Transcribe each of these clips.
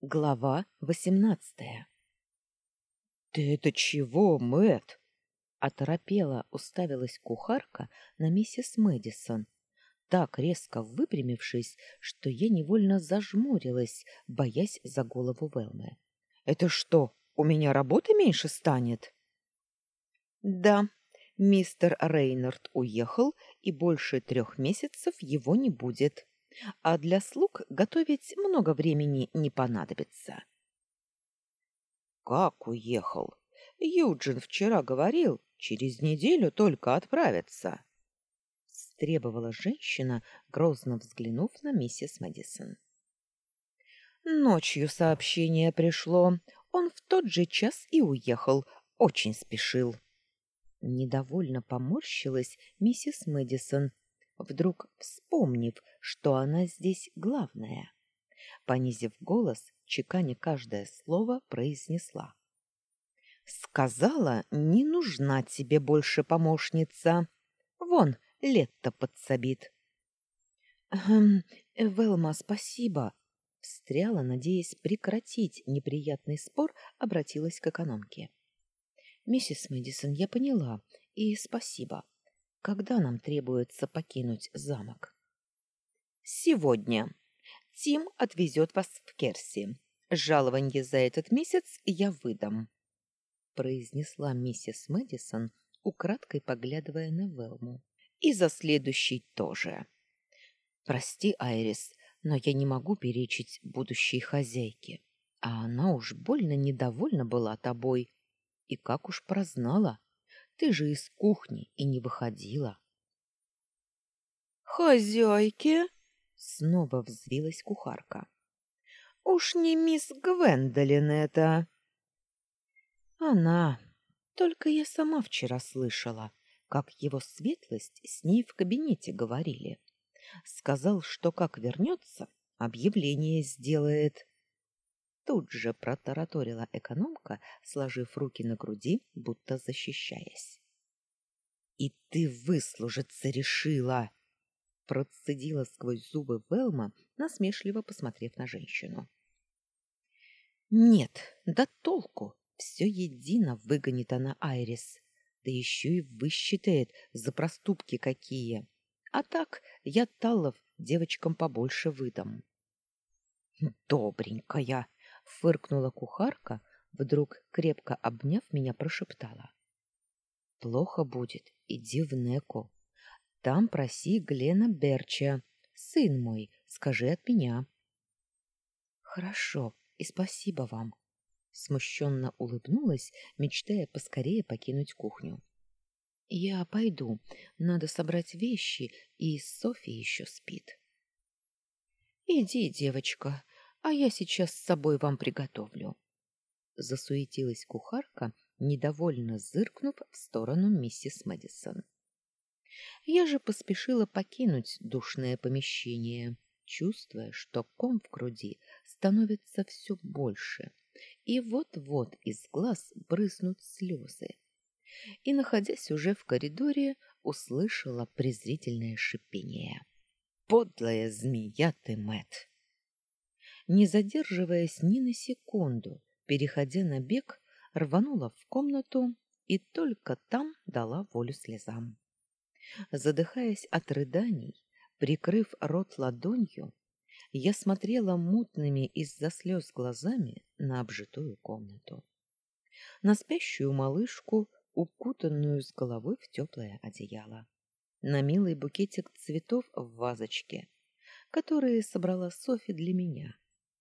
Глава восемнадцатая. Ты это чего, Мэт? Оторопела, уставилась кухарка на миссис Мэдисон, так резко выпрямившись, что я невольно зажмурилась, боясь за голову Велмы. Это что, у меня работы меньше станет? Да, мистер Рейнард уехал, и больше трех месяцев его не будет а для слуг готовить много времени не понадобится. Как уехал? Юджин вчера говорил, через неделю только отправится. Стребовала женщина, грозно взглянув на миссис Мэдисон. Ночью сообщение пришло. Он в тот же час и уехал. Очень спешил. Недовольно поморщилась миссис Мэдисон, вдруг вспомнив, что она здесь главная. Понизив голос, чеканя каждое слово, произнесла. «Сказала, не нужна тебе больше помощница. Вон, лето подсобит». «Эм, Велма, спасибо!» Встряла, надеясь прекратить неприятный спор, обратилась к экономке. «Миссис Мэдисон, я поняла, и спасибо. Когда нам требуется покинуть замок? Сегодня. Тим отвезет вас в Керси. Жалование за этот месяц я выдам, произнесла миссис Мэдисон, украдкой поглядывая на Велму. И за следующий тоже. Прости, Айрис, но я не могу перечить будущей хозяйке. А она уж больно недовольна была тобой. И как уж прознала, ты же из кухни и не выходила. Хозяйки? Снова взвилась кухарка. Уж не мисс Гвендолин это. Она. Только я сама вчера слышала, как его светлость с ней в кабинете говорили. Сказал, что как вернется, объявление сделает. Тут же протараторила экономка, сложив руки на груди, будто защищаясь. «И ты выслужиться решила!» Процедила сквозь зубы Велма, насмешливо посмотрев на женщину. «Нет, да толку! Все едино выгонит она Айрис, да еще и высчитает за проступки какие. А так я Таллов девочкам побольше выдам». «Добренькая!» Фыркнула кухарка, вдруг крепко обняв меня, прошептала: "Плохо будет, иди в Неку. Там проси Глена Берча. Сын мой, скажи от меня". Хорошо, и спасибо вам. Смущенно улыбнулась, мечтая поскорее покинуть кухню. Я пойду. Надо собрать вещи, и Софья еще спит. Иди, девочка, а я сейчас с собой вам приготовлю. Засуетилась кухарка, недовольно зыркнув в сторону миссис Мэдисон. Я же поспешила покинуть душное помещение, чувствуя, что ком в груди становится все больше, и вот-вот из глаз брызнут слезы. И, находясь уже в коридоре, услышала презрительное шипение. «Подлая змея ты, Мэтт!» Не задерживаясь ни на секунду, переходя на бег, рванула в комнату и только там дала волю слезам. Задыхаясь от рыданий, прикрыв рот ладонью, я смотрела мутными из-за слез глазами на обжитую комнату. На спящую малышку, укутанную с головой в теплое одеяло. На милый букетик цветов в вазочке, которые собрала Софи для меня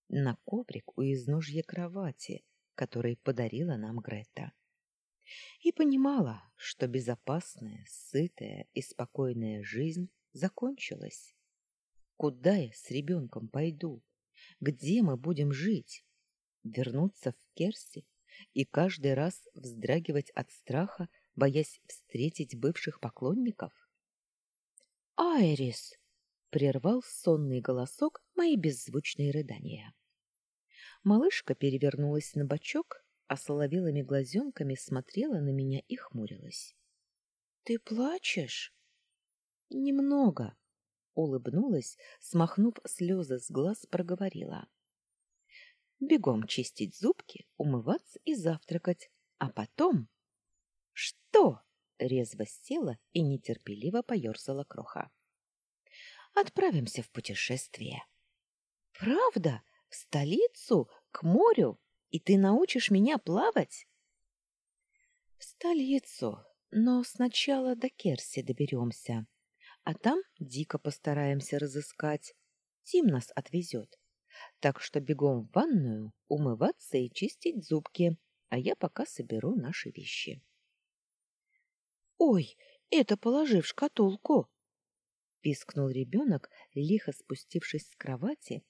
на коврик у изножья кровати, который подарила нам Грета. И понимала, что безопасная, сытая и спокойная жизнь закончилась. Куда я с ребенком пойду? Где мы будем жить? Вернуться в Керси и каждый раз вздрагивать от страха, боясь встретить бывших поклонников? «Айрис!» — прервал сонный голосок мои беззвучные рыдания. Малышка перевернулась на бочок, а соловелыми глазенками смотрела на меня и хмурилась. — Ты плачешь? — Немного, — улыбнулась, смахнув слезы с глаз, проговорила. бегом чистить зубки, умываться и завтракать, а потом... Что? Резво села и нетерпеливо поерзала кроха. Отправимся в путешествие. Правда? В столицу? К морю? И ты научишь меня плавать? В столицу, но сначала до Керси доберемся, а там дико постараемся разыскать. Тим нас отвезет. Так что бегом в ванную, умываться и чистить зубки, а я пока соберу наши вещи. Ой, это положи в шкатулку, пискнул ребенок, лихо спустившись с кровати,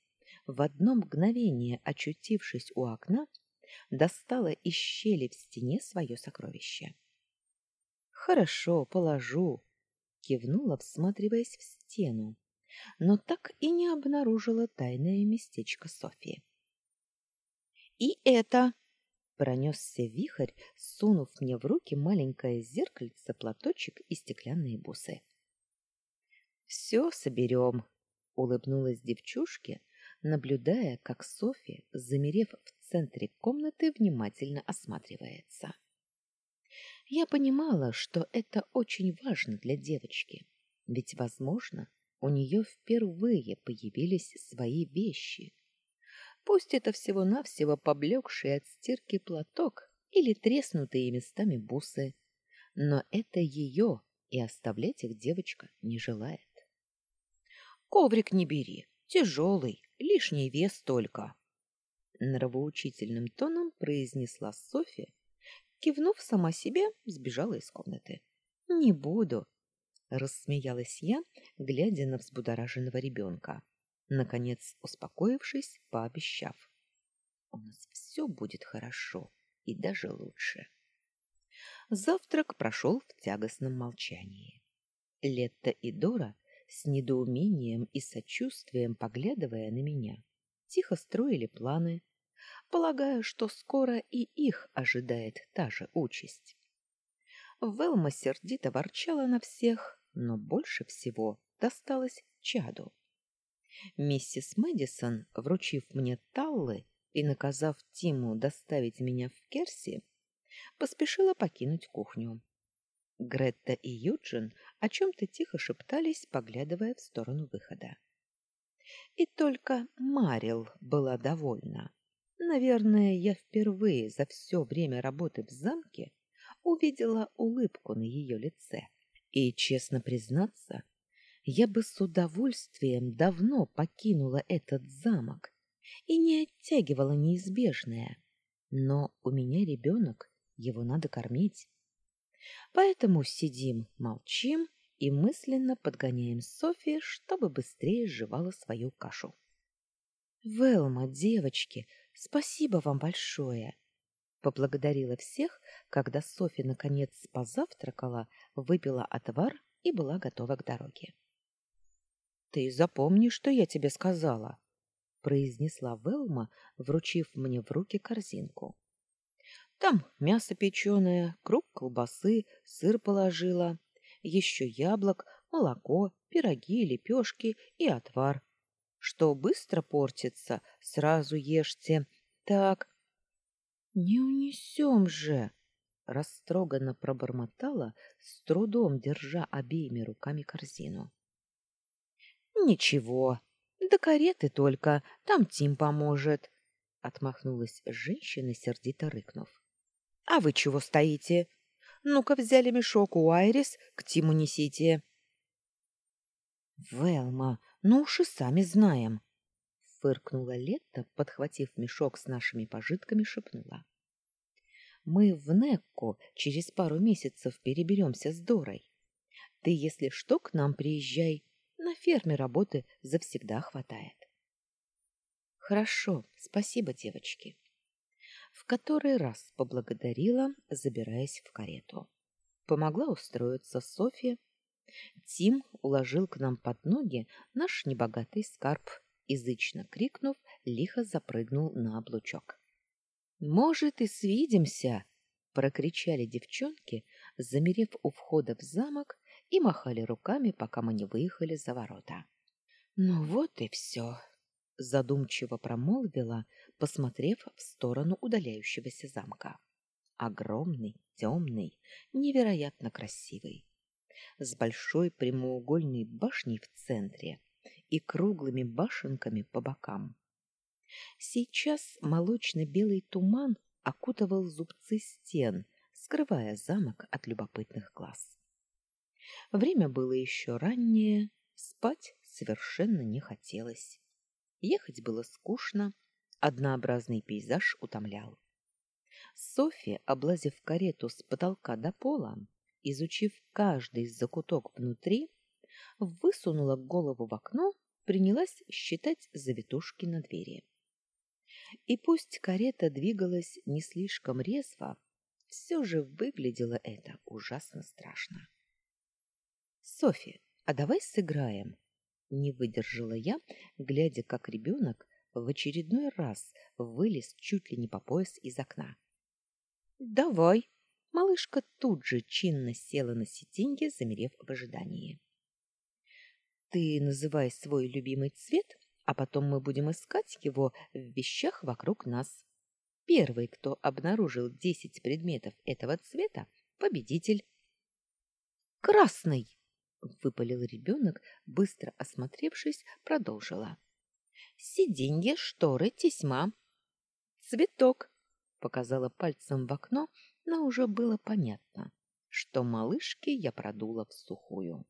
в одно мгновение очутившись у окна, достала из щели в стене свое сокровище. Хорошо, положу, кивнула, всматриваясь в стену, но так и не обнаружила тайное местечко Софии. И это пронесся вихрь, сунув мне в руки маленькое зеркальце, платочек и стеклянные бусы. «Все соберем», — улыбнулась девчушке, наблюдая, как Софья, замерев в центре комнаты, внимательно осматривается. Я понимала, что это очень важно для девочки, ведь, возможно, у нее впервые появились свои вещи. Пусть это всего-навсего поблекший от стирки платок или треснутые местами бусы, но это ее, и оставлять их девочка не желает. Коврик не бери, тяжелый, лишний вес только. Нравоучительным тоном произнесла Софья, кивнув сама себе, сбежала из комнаты. Не буду, рассмеялась я, глядя на взбудораженного ребенка, наконец успокоившись, пообещав: у нас все будет хорошо и даже лучше. Завтрак прошел в тягостном молчании. Летта и Дора с недоумением и сочувствием поглядывая на меня, тихо строили планы, полагая, что скоро и их ожидает та же участь. Велма сердито ворчала на всех, но больше всего досталось чаду. Миссис Мэдисон, вручив мне таллы и наказав Тиму доставить меня в Керси, поспешила покинуть кухню. Гретта и Юджин о чем-то тихо шептались, поглядывая в сторону выхода. И только Марил была довольна. Наверное, я впервые за все время работы в замке увидела улыбку на ее лице. И, честно признаться, я бы с удовольствием давно покинула этот замок и не оттягивала неизбежное. Но у меня ребенок, его надо кормить. Поэтому сидим, молчим и мысленно подгоняем Софи, чтобы быстрее сживала свою кашу. Велма, девочки, спасибо вам большое. Поблагодарила всех, когда Софи наконец позавтракала, выпила отвар и была готова к дороге. Ты запомни, что я тебе сказала, произнесла Велма, вручив мне в руки корзинку. Там мясо печеное, круг колбасы, сыр положила, еще яблок, молоко, пироги, лепешки и отвар. Что быстро портится, сразу ешьте. Так, не унесем же, растроганно пробормотала, с трудом держа обеими руками корзину. Ничего, до кареты только, там Тим поможет, отмахнулась женщина, сердито рыкнув. А вы чего стоите? Ну-ка взяли мешок у Айрис, к Тиму несите. Велма, ну уж и сами знаем, фыркнула Летта, подхватив мешок с нашими пожитками, шепнула. Мы в Некку через пару месяцев переберемся с Дорой. Ты, если что, к нам приезжай. На ферме работы завсегда хватает. Хорошо, спасибо, девочки в который раз поблагодарила, забираясь в карету. Помогла устроиться Софья. Тим уложил к нам под ноги наш небогатый скарб, язычно крикнув, лихо запрыгнул на облучок. «Может, и свидимся!» — прокричали девчонки, замерев у входа в замок и махали руками, пока мы не выехали за ворота. «Ну вот и все!» Задумчиво промолвила, посмотрев в сторону удаляющегося замка. Огромный, темный, невероятно красивый, с большой прямоугольной башней в центре и круглыми башенками по бокам. Сейчас молочно-белый туман окутывал зубцы стен, скрывая замок от любопытных глаз. Время было еще раннее, спать совершенно не хотелось. Ехать было скучно, однообразный пейзаж утомлял. Софья, облазив карету с потолка до пола, изучив каждый закуток внутри, высунула голову в окно, принялась считать завитушки на двери. И пусть карета двигалась не слишком резво, все же выглядело это ужасно страшно. Софья, а давай сыграем, не выдержала я, глядя, как ребенок в очередной раз вылез чуть ли не по пояс из окна. «Давай!» Малышка тут же чинно села на сиденье, замерев в ожидании. «Ты называй свой любимый цвет, а потом мы будем искать его в вещах вокруг нас. Первый, кто обнаружил десять предметов этого цвета, победитель». «Красный!» — выпалил ребенок, быстро осмотревшись, продолжила. «Сиденье, шторы, тесьма». «Цветок!» — показала пальцем в окно, но уже было понятно, что малышке я продула в сухую.